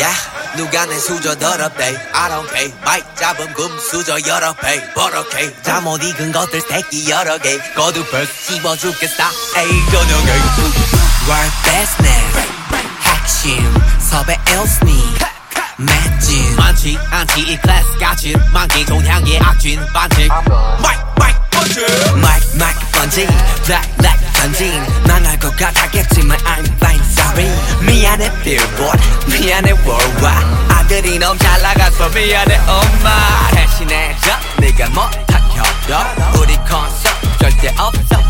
시간에 수저 더럽대? I don't care 마이크 잡음 금 수저 여러 배 버럭해 잠못 익은 것들 새끼 여러 개. 거두벌 씹어 죽겠다. 에이 저녁에. Work business. 핵심. 섭외 엘스니 맷진 많지 않지. 이 클래스 가진 만기 동향의 악진. 반칙. 마이크 마이크 번지 마이크 마이크 번지 블랙 블랙 던진 망할 것 같았겠지만 I'm fine sorry. 미안해 billboard. 미안해 worldwide. 아들이 너무 잘 나가서 미안해 엄마. 대신해줘 네가 못한 협력 우리 콘서트 절대 없어